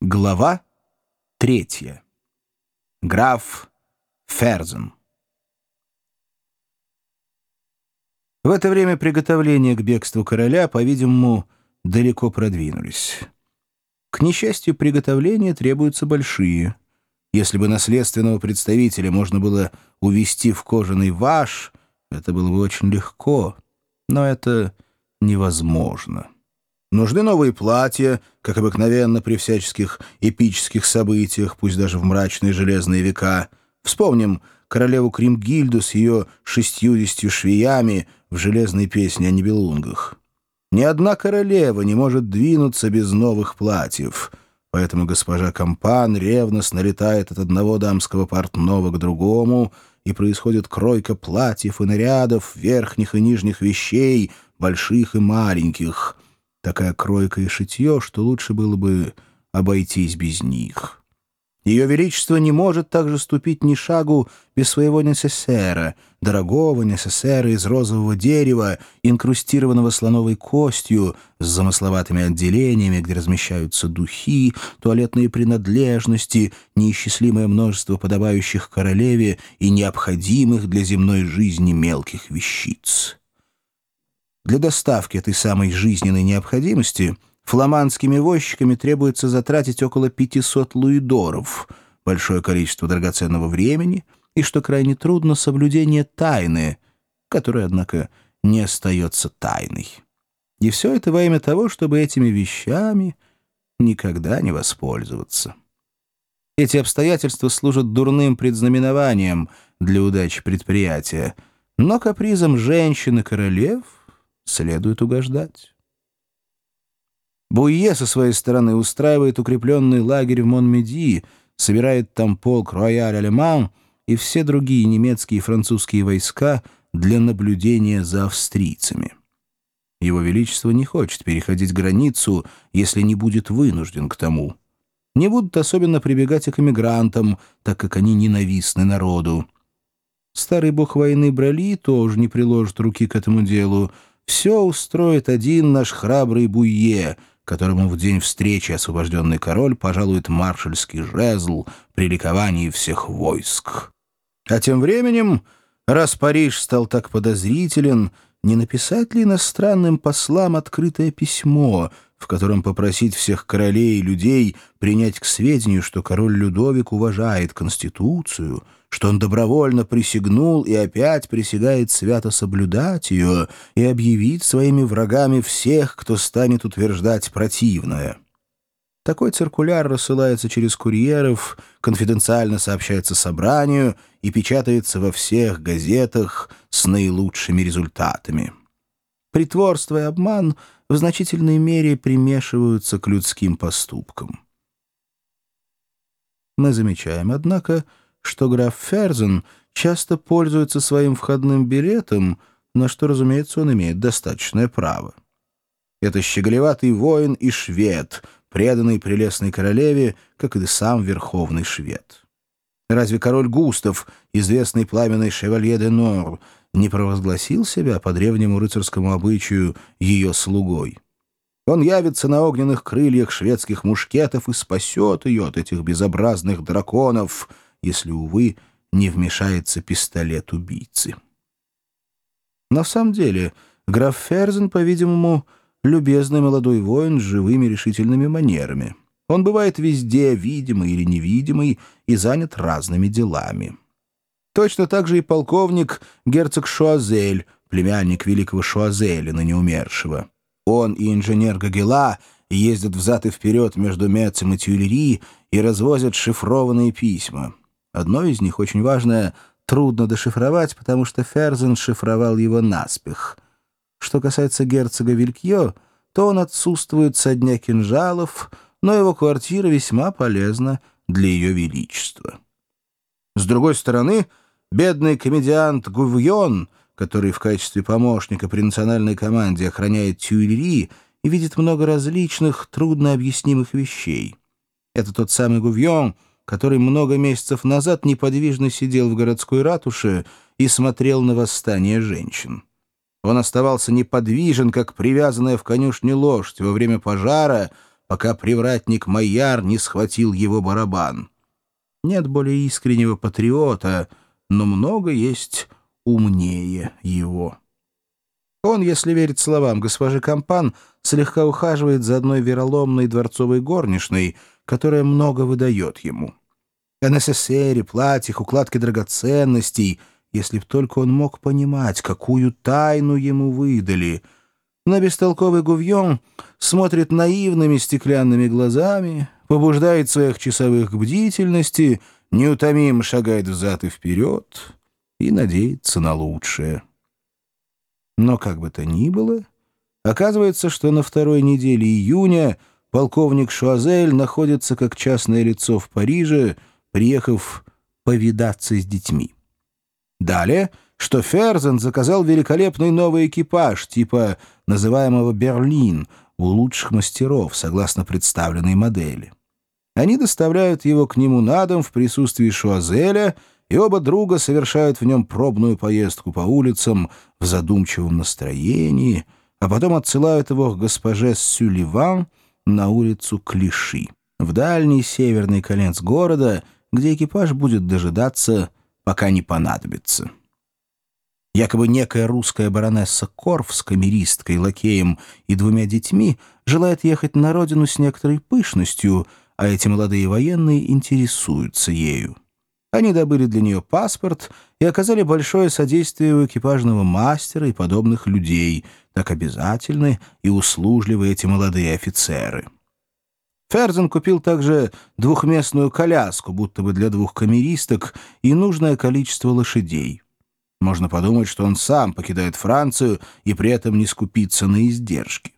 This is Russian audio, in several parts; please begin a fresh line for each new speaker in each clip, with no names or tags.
Глава третья. Граф Ферзен. В это время приготовления к бегству короля, по-видимому, далеко продвинулись. К несчастью, приготовления требуются большие. Если бы наследственного представителя можно было увести в кожаный ваш, это было бы очень легко, но это невозможно. Нужны новые платья, как обыкновенно при всяческих эпических событиях, пусть даже в мрачные железные века. Вспомним королеву Кримгильду с ее шестьюдесятью швеями в железной песне о Нибелунгах. Ни одна королева не может двинуться без новых платьев, поэтому госпожа Кампан ревностно летает от одного дамского портного к другому, и происходит кройка платьев и нарядов, верхних и нижних вещей, больших и маленьких — такая кройка и шитье, что лучше было бы обойтись без них. Ее Величество не может также ступить ни шагу без своего несессера, дорогого несессера из розового дерева, инкрустированного слоновой костью, с замысловатыми отделениями, где размещаются духи, туалетные принадлежности, неисчислимое множество подобающих королеве и необходимых для земной жизни мелких вещиц. Для доставки этой самой жизненной необходимости фламандскими возчиками требуется затратить около 500 луидоров, большое количество драгоценного времени и, что крайне трудно, соблюдение тайны, которая, однако, не остается тайной. И все это во имя того, чтобы этими вещами никогда не воспользоваться. Эти обстоятельства служат дурным предзнаменованием для удачи предприятия, но капризом женщин и королев — следует угождать. Буйе со своей стороны устраивает укрепленный лагерь в Монмеди, собирает там полк Рояль-Алеман и все другие немецкие и французские войска для наблюдения за австрийцами. Его Величество не хочет переходить границу, если не будет вынужден к тому. Не будут особенно прибегать и к эмигрантам, так как они ненавистны народу. Старый бог войны Брали тоже не приложит руки к этому делу, все устроит один наш храбрый Буйе, которому в день встречи освобожденный король пожалует маршальский жезл при ликовании всех войск. А тем временем, раз Париж стал так подозрителен, не написать ли иностранным послам открытое письмо — в котором попросить всех королей и людей принять к сведению, что король Людовик уважает Конституцию, что он добровольно присягнул и опять присягает свято соблюдать ее и объявить своими врагами всех, кто станет утверждать противное. Такой циркуляр рассылается через курьеров, конфиденциально сообщается собранию и печатается во всех газетах с наилучшими результатами. Притворство и обман — в значительной мере примешиваются к людским поступкам. Мы замечаем, однако, что граф Ферзен часто пользуется своим входным билетом, на что, разумеется, он имеет достаточное право. Это щеголеватый воин и швед, преданный прелестной королеве, как и сам верховный швед. Разве король Густав, известный пламенный шевалье де Нор, не провозгласил себя по древнему рыцарскому обычаю ее слугой. Он явится на огненных крыльях шведских мушкетов и спасет ее от этих безобразных драконов, если, увы, не вмешается пистолет убийцы. На самом деле, граф Ферзен, по-видимому, любезный молодой воин с живыми решительными манерами. Он бывает везде, видимый или невидимый, и занят разными делами. Точно так же и полковник герцог Шуазель, племянник великого Шуазеля, ныне умершего. Он и инженер Гагела ездят взад и вперед между Мецем и Тюильри и развозят шифрованные письма. Одно из них, очень важное, трудно дешифровать, потому что Ферзен шифровал его наспех. Что касается герцога Вилькьё, то он отсутствует со дня кинжалов, но его квартира весьма полезна для ее величества. С другой стороны, Бедный комедиант Гувьон, который в качестве помощника при национальной команде охраняет Тюильри и видит много различных, труднообъяснимых вещей. Это тот самый Гувьон, который много месяцев назад неподвижно сидел в городской ратуше и смотрел на восстание женщин. Он оставался неподвижен, как привязанная в конюшне лошадь во время пожара, пока привратник Майяр не схватил его барабан. Нет более искреннего патриота, но много есть умнее его. Он, если верить словам госпожи Кампан, слегка ухаживает за одной вероломной дворцовой горничной, которая много выдает ему. НССРе, платьях, укладке драгоценностей, если б только он мог понимать, какую тайну ему выдали. Но бестолковый Гувьон смотрит наивными стеклянными глазами, побуждает своих часовых к бдительности, неутомимо шагает взад и вперед и надеется на лучшее. Но как бы то ни было, оказывается, что на второй неделе июня полковник Шуазель находится как частное лицо в Париже, приехав повидаться с детьми. Далее, что Ферзен заказал великолепный новый экипаж, типа называемого «Берлин», у лучших мастеров, согласно представленной модели. Они доставляют его к нему на дом в присутствии Шуазеля — и оба друга совершают в нем пробную поездку по улицам в задумчивом настроении, а потом отсылают его к госпоже Сюливан на улицу Клиши, в дальний северный конец города, где экипаж будет дожидаться, пока не понадобится. Якобы некая русская баронесса Корф с камеристкой, лакеем и двумя детьми желает ехать на родину с некоторой пышностью, а эти молодые военные интересуются ею. Они добыли для нее паспорт и оказали большое содействие у экипажного мастера и подобных людей, так обязательны и услужливы эти молодые офицеры. Ферзен купил также двухместную коляску, будто бы для двух камеристок, и нужное количество лошадей. Можно подумать, что он сам покидает Францию и при этом не скупится на издержки.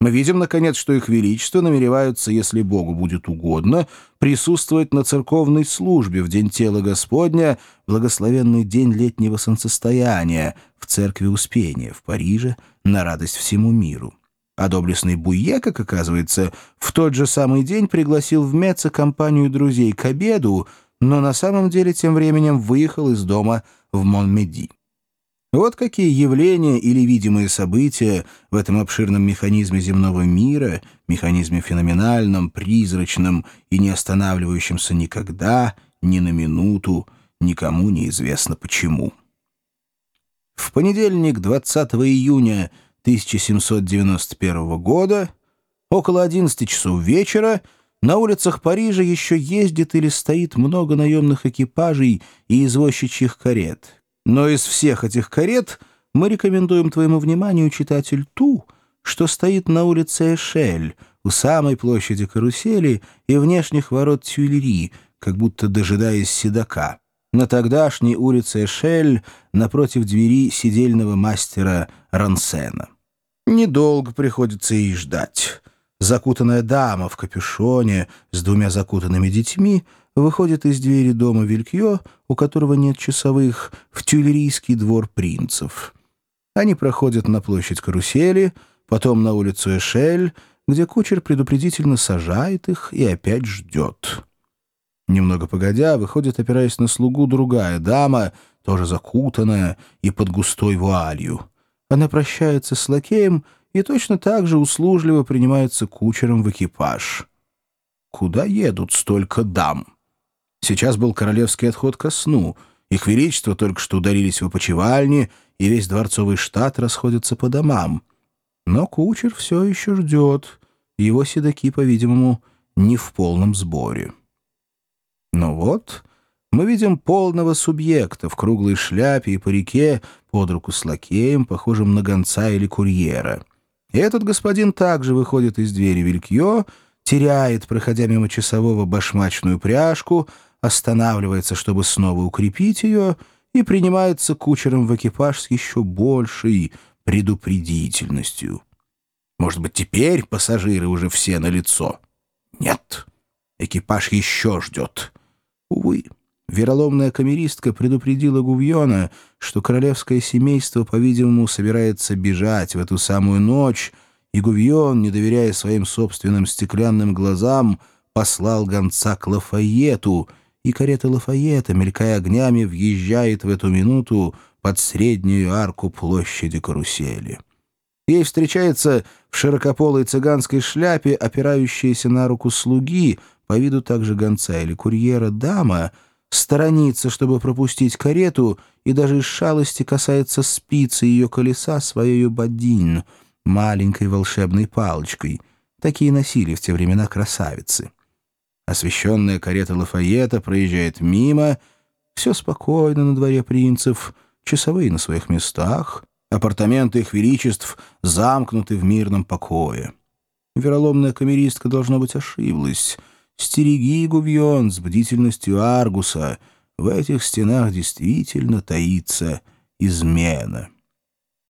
Мы видим, наконец, что их величество намереваются, если Богу будет угодно, присутствовать на церковной службе в День Тела Господня, благословенный день летнего солнцестояния, в Церкви Успения в Париже, на радость всему миру. А доблестный Буе, как оказывается, в тот же самый день пригласил в Меца компанию друзей к обеду, но на самом деле тем временем выехал из дома в Монмеди. Вот какие явления или видимые события в этом обширном механизме земного мира, механизме феноменальном, призрачном и не останавливающемся никогда, ни на минуту, никому неизвестно почему. В понедельник, 20 июня 1791 года, около 11 часов вечера, на улицах Парижа еще ездит или стоит много наемных экипажей и извозчичьих карет — но из всех этих карет мы рекомендуем твоему вниманию, читатель, ту, что стоит на улице Эшель, у самой площади карусели и внешних ворот Тюильри, как будто дожидаясь седока. На тогдашней улице Эшель напротив двери сидельного мастера Рансена. Недолго приходится ей ждать. Закутанная дама в капюшоне с двумя закутанными детьми выходит из двери дома Вилькьё, у которого нет часовых, в тюлерийский двор принцев. Они проходят на площадь карусели, потом на улицу Эшель, где кучер предупредительно сажает их и опять ждет. Немного погодя, выходит, опираясь на слугу, другая дама, тоже закутанная и под густой вуалью. Она прощается с лакеем и точно так же услужливо принимается кучером в экипаж. Куда едут столько дам? Сейчас был королевский отход ко сну. Их величество только что ударились в опочивальни, и весь дворцовый штат расходится по домам. Но кучер все еще ждет. Его седаки, по-видимому, не в полном сборе. Но вот мы видим полного субъекта в круглой шляпе и парике под руку с лакеем, похожим на гонца или курьера. И этот господин также выходит из двери Вилькьё, теряет, проходя мимо часового, башмачную пряжку — останавливается, чтобы снова укрепить ее, и принимается кучером в экипаж с еще большей предупредительностью. Может быть, теперь пассажиры уже все на лицо? Нет, экипаж еще ждет. Увы, вероломная камеристка предупредила Гувьона, что королевское семейство, по-видимому, собирается бежать в эту самую ночь, и Гувьон, не доверяя своим собственным стеклянным глазам, послал гонца к Лафайету — и карета Лафайета, мелькая огнями, въезжает в эту минуту под среднюю арку площади карусели. Ей встречается в широкополой цыганской шляпе, опирающаяся на руку слуги, по виду также гонца или курьера, дама, сторонится, чтобы пропустить карету, и даже из шалости касается спицы ее колеса своей бадин, маленькой волшебной палочкой. Такие носили в те времена красавицы. Освещенная карета Лафайета проезжает мимо. Все спокойно на дворе принцев, часовые на своих местах, апартаменты их величеств замкнуты в мирном покое. Вероломная камеристка, должно быть, ошиблась. Стереги, Гувьон, с бдительностью Аргуса. В этих стенах действительно таится измена.